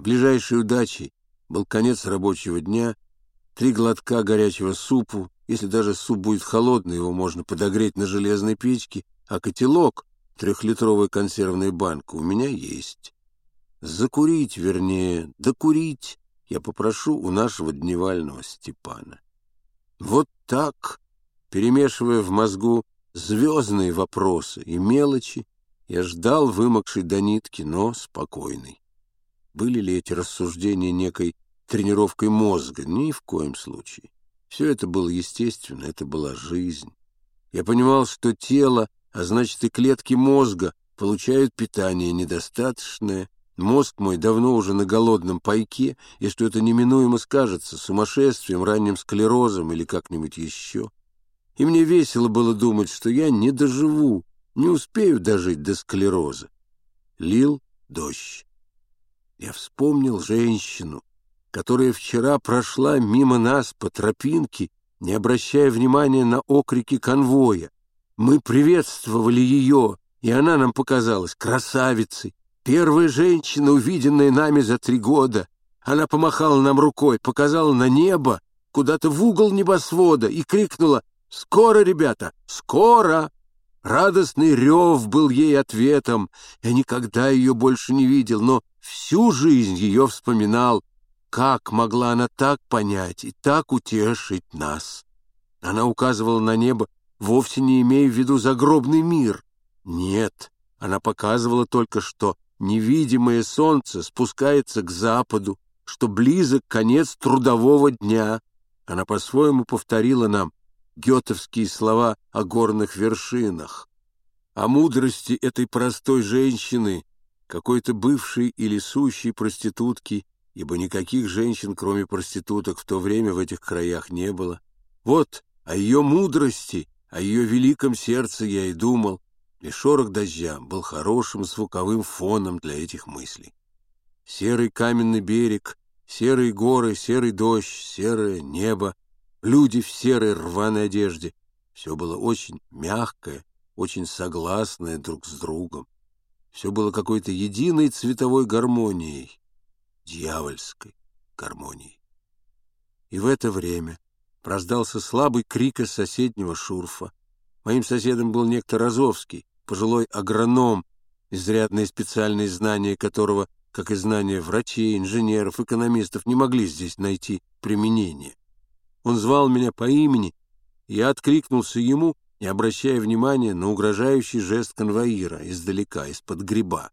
Ближайшей удачей был конец рабочего дня, три глотка горячего супу, если даже суп будет холодный, его можно подогреть на железной печке, а котелок, трехлитровая консервная банка, у меня есть. Закурить, вернее, докурить я попрошу у нашего дневального Степана. Вот так, перемешивая в мозгу звездные вопросы и мелочи, я ждал вымокшей до нитки, но спокойный. Были ли эти рассуждения некой тренировкой мозга? Ни в коем случае. Все это было естественно, это была жизнь. Я понимал, что тело, а значит и клетки мозга, получают питание недостаточное, мозг мой давно уже на голодном пайке, и что это неминуемо скажется сумасшествием, ранним склерозом или как-нибудь еще. И мне весело было думать, что я не доживу, не успею дожить до склероза. Лил дождь. Я вспомнил женщину, которая вчера прошла мимо нас по тропинке, не обращая внимания на окрики конвоя. Мы приветствовали ее, и она нам показалась красавицей. Первая женщина, увиденная нами за три года. Она помахала нам рукой, показала на небо, куда-то в угол небосвода и крикнула «Скоро, ребята, скоро!» Радостный рев был ей ответом. Я никогда ее больше не видел, но всю жизнь ее вспоминал. Как могла она так понять и так утешить нас? Она указывала на небо, вовсе не имея в виду загробный мир. Нет, она показывала только, что невидимое солнце спускается к западу, что близок конец трудового дня. Она по-своему повторила нам гетовские слова о горных вершинах, о мудрости этой простой женщины, какой-то бывшей или сущей проститутки, ибо никаких женщин, кроме проституток, в то время в этих краях не было. Вот о ее мудрости, о ее великом сердце я и думал, и шорох дождя был хорошим звуковым фоном для этих мыслей. Серый каменный берег, серые горы, серый дождь, серое небо, люди в серой рваной одежде. Все было очень мягкое, очень согласное друг с другом. Все было какой-то единой цветовой гармонией, дьявольской гармонией. И в это время раздался слабый крик из соседнего шурфа. Моим соседом был некто Розовский, пожилой агроном, изрядные специальные знания которого, как и знания врачей, инженеров, экономистов, не могли здесь найти применение. Он звал меня по имени, я откликнулся ему, не обращая внимания на угрожающий жест конвоира издалека, из-под гриба.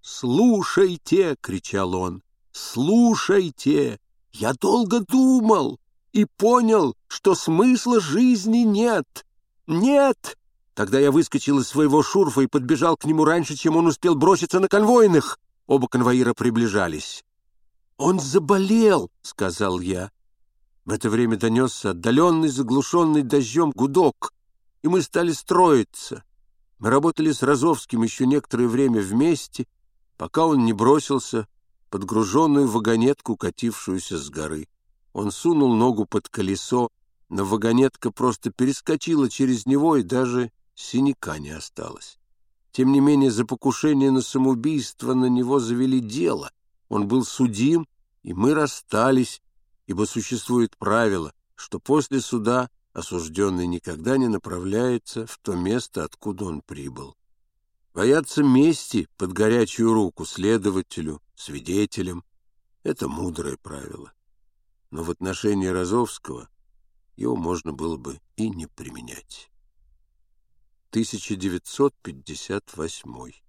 «Слушайте!» — кричал он. «Слушайте! Я долго думал и понял, что смысла жизни нет. Нет!» Тогда я выскочил из своего шурфа и подбежал к нему раньше, чем он успел броситься на конвойных. Оба конвоира приближались. «Он заболел!» — сказал я. В это время донесся отдаленный, заглушенный дождем гудок, и мы стали строиться. Мы работали с Розовским еще некоторое время вместе, пока он не бросился под груженную вагонетку, катившуюся с горы. Он сунул ногу под колесо, но вагонетка просто перескочила через него, и даже синяка не осталось. Тем не менее, за покушение на самоубийство на него завели дело. Он был судим, и мы расстались, ибо существует правило, что после суда осужденный никогда не направляется в то место, откуда он прибыл. Бояться мести под горячую руку следователю, свидетелям — это мудрое правило. Но в отношении Розовского его можно было бы и не применять. 1958